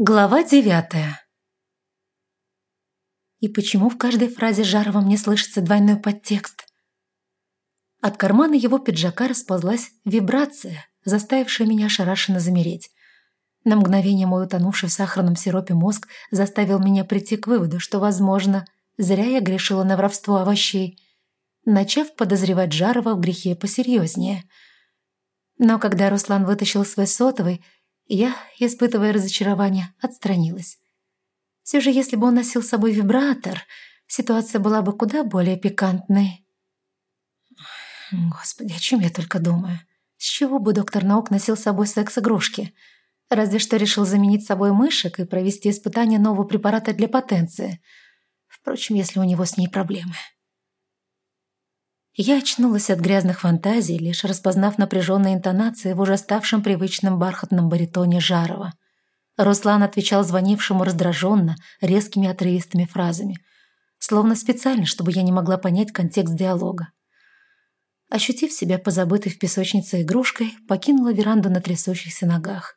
Глава девятая. И почему в каждой фразе Жарова мне слышится двойной подтекст? От кармана его пиджака расползлась вибрация, заставившая меня ошарашенно замереть. На мгновение мой утонувший в сахарном сиропе мозг заставил меня прийти к выводу, что, возможно, зря я грешила на воровство овощей, начав подозревать Жарова в грехе посерьезнее. Но когда Руслан вытащил свой сотовый, я, испытывая разочарование, отстранилась. Все же, если бы он носил с собой вибратор, ситуация была бы куда более пикантной. Господи, о чем я только думаю? С чего бы доктор наук носил с собой секс-игрушки? Разве что решил заменить собой мышек и провести испытание нового препарата для потенции. Впрочем, если у него с ней проблемы. Я очнулась от грязных фантазий, лишь распознав напряженные интонации в уже ставшем привычном бархатном баритоне Жарова. Руслан отвечал звонившему раздраженно, резкими отрывистыми фразами, словно специально, чтобы я не могла понять контекст диалога. Ощутив себя позабытой в песочнице игрушкой, покинула веранду на трясущихся ногах.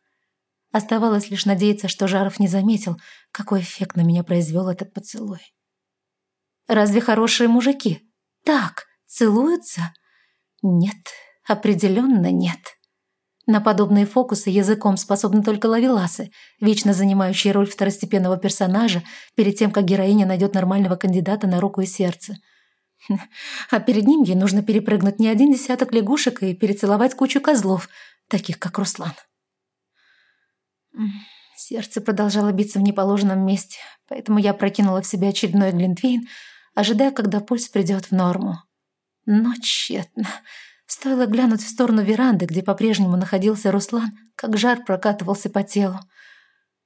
Оставалось лишь надеяться, что Жаров не заметил, какой эффект на меня произвел этот поцелуй. «Разве хорошие мужики? Так!» Целуются? Нет, определенно нет. На подобные фокусы языком способны только лавеласы, вечно занимающие роль второстепенного персонажа перед тем, как героиня найдет нормального кандидата на руку и сердце. А перед ним ей нужно перепрыгнуть не один десяток лягушек и перецеловать кучу козлов, таких как Руслан. Сердце продолжало биться в неположенном месте, поэтому я прокинула в себя очередной глинтвейн, ожидая, когда пульс придет в норму. Но тщетно. Стоило глянуть в сторону веранды, где по-прежнему находился Руслан, как жар прокатывался по телу.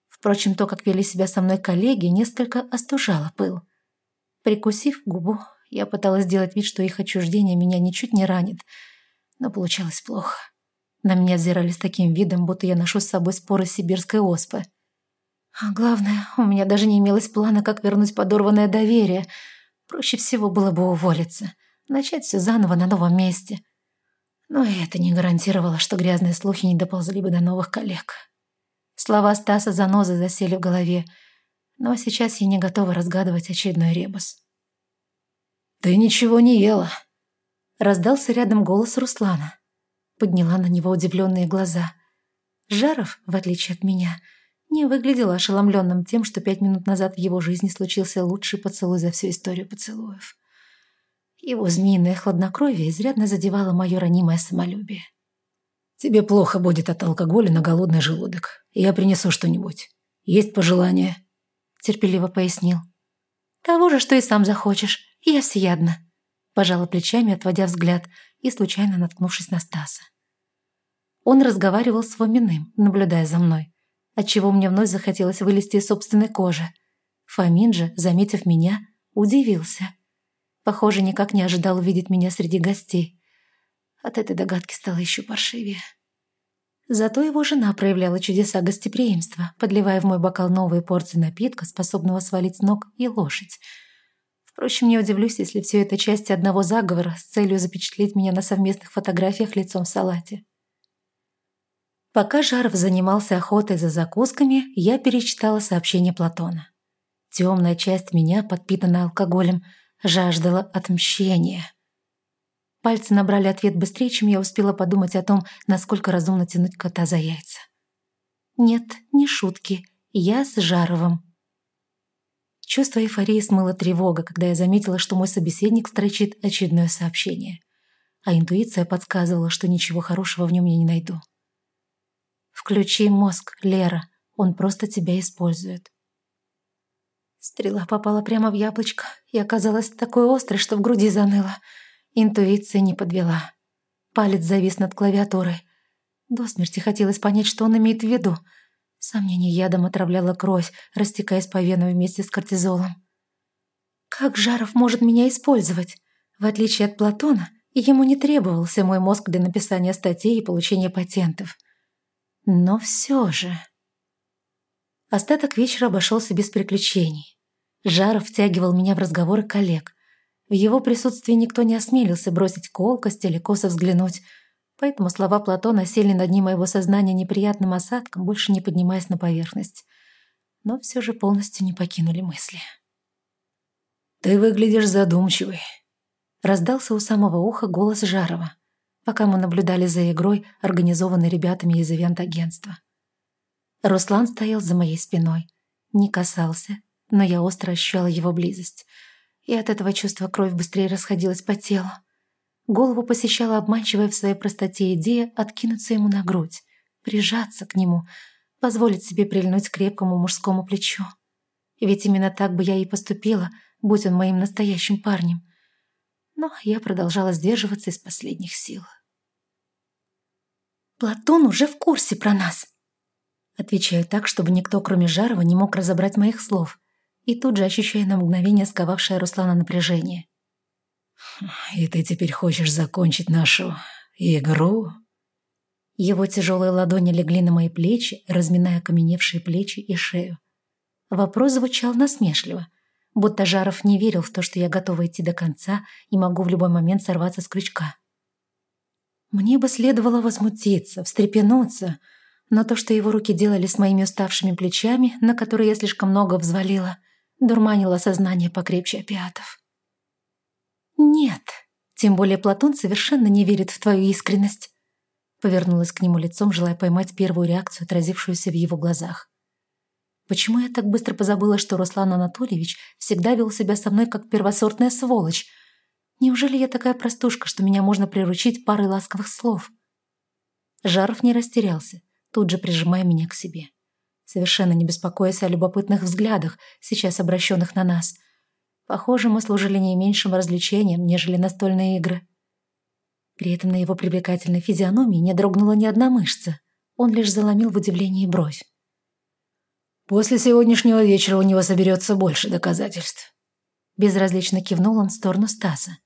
Впрочем, то, как вели себя со мной коллеги, несколько остужало пыл. Прикусив губу, я пыталась сделать вид, что их отчуждение меня ничуть не ранит, но получалось плохо. На меня взирали с таким видом, будто я ношу с собой споры сибирской оспы. А главное, у меня даже не имелось плана, как вернуть подорванное доверие. Проще всего было бы уволиться — начать все заново на новом месте. Но это не гарантировало, что грязные слухи не доползли бы до новых коллег. Слова Стаса занозы засели в голове, но сейчас я не готова разгадывать очередной ребус. «Ты ничего не ела!» Раздался рядом голос Руслана. Подняла на него удивленные глаза. Жаров, в отличие от меня, не выглядел ошеломленным тем, что пять минут назад в его жизни случился лучший поцелуй за всю историю поцелуев. Его змеиное хладнокровие изрядно задевало мое ранимое самолюбие. «Тебе плохо будет от алкоголя на голодный желудок. Я принесу что-нибудь. Есть пожелания?» Терпеливо пояснил. «Того же, что и сам захочешь. Я всеядна». Пожала плечами, отводя взгляд и случайно наткнувшись на Стаса. Он разговаривал с Фоминым, наблюдая за мной, отчего мне вновь захотелось вылезти из собственной кожи. Фомин же, заметив меня, удивился – Похоже, никак не ожидал увидеть меня среди гостей. От этой догадки стало еще паршивее. Зато его жена проявляла чудеса гостеприимства, подливая в мой бокал новые порции напитка, способного свалить с ног и лошадь. Впрочем, не удивлюсь, если все это часть одного заговора с целью запечатлеть меня на совместных фотографиях лицом в салате. Пока Жаров занимался охотой за закусками, я перечитала сообщение Платона. Темная часть меня, подпитанная алкоголем, жаждала отмщения. Пальцы набрали ответ быстрее, чем я успела подумать о том, насколько разумно тянуть кота за яйца. Нет, не шутки. Я с Жаровым. Чувство эйфории смыло тревога, когда я заметила, что мой собеседник строчит очередное сообщение. А интуиция подсказывала, что ничего хорошего в нем я не найду. «Включи мозг, Лера, он просто тебя использует. Стрела попала прямо в яблочко и оказалась такой острой, что в груди заныло. Интуиция не подвела. Палец завис над клавиатурой. До смерти хотелось понять, что он имеет в виду. Сомнение ядом отравляло кровь, растекаясь по венам вместе с кортизолом. Как Жаров может меня использовать? В отличие от Платона, ему не требовался мой мозг для написания статей и получения патентов. Но все же... Остаток вечера обошелся без приключений. Жаров втягивал меня в разговоры коллег. В его присутствии никто не осмелился бросить колкость или косо взглянуть, поэтому слова Платона сели над ним моего сознания неприятным осадком, больше не поднимаясь на поверхность. но все же полностью не покинули мысли. «Ты выглядишь задумчивой», — раздался у самого уха голос Жарова, пока мы наблюдали за игрой, организованной ребятами из ивент-агентства. Руслан стоял за моей спиной, не касался, но я остро ощущала его близость, и от этого чувства кровь быстрее расходилась по телу. Голову посещала обманчивая в своей простоте идея откинуться ему на грудь, прижаться к нему, позволить себе прильнуть к крепкому мужскому плечу. Ведь именно так бы я и поступила, будь он моим настоящим парнем. Но я продолжала сдерживаться из последних сил. «Платон уже в курсе про нас!» Отвечаю так, чтобы никто, кроме Жарова, не мог разобрать моих слов, и тут же ощущаю на мгновение сковавшее Руслана напряжение. «И ты теперь хочешь закончить нашу игру?» Его тяжелые ладони легли на мои плечи, разминая каменевшие плечи и шею. Вопрос звучал насмешливо, будто Жаров не верил в то, что я готова идти до конца и могу в любой момент сорваться с крючка. Мне бы следовало возмутиться, встрепенуться, но то, что его руки делали с моими уставшими плечами, на которые я слишком много взвалила, дурманило сознание покрепче опиатов. «Нет, тем более Платон совершенно не верит в твою искренность», повернулась к нему лицом, желая поймать первую реакцию, отразившуюся в его глазах. Почему я так быстро позабыла, что Руслан Анатольевич всегда вел себя со мной как первосортная сволочь? Неужели я такая простушка, что меня можно приручить парой ласковых слов? Жаров не растерялся, тут же прижимая меня к себе. Совершенно не беспокоясь о любопытных взглядах, сейчас обращенных на нас. Похоже, мы служили не меньшим развлечением, нежели настольные игры. При этом на его привлекательной физиономии не дрогнула ни одна мышца. Он лишь заломил в удивлении бровь. После сегодняшнего вечера у него соберется больше доказательств. Безразлично кивнул он в сторону Стаса.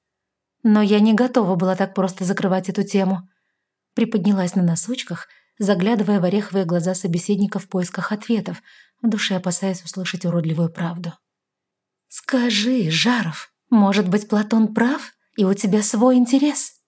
Но я не готова была так просто закрывать эту тему. Приподнялась на носочках, заглядывая в ореховые глаза собеседника в поисках ответов, в душе опасаясь услышать уродливую правду. «Скажи, Жаров, может быть, Платон прав, и у тебя свой интерес?»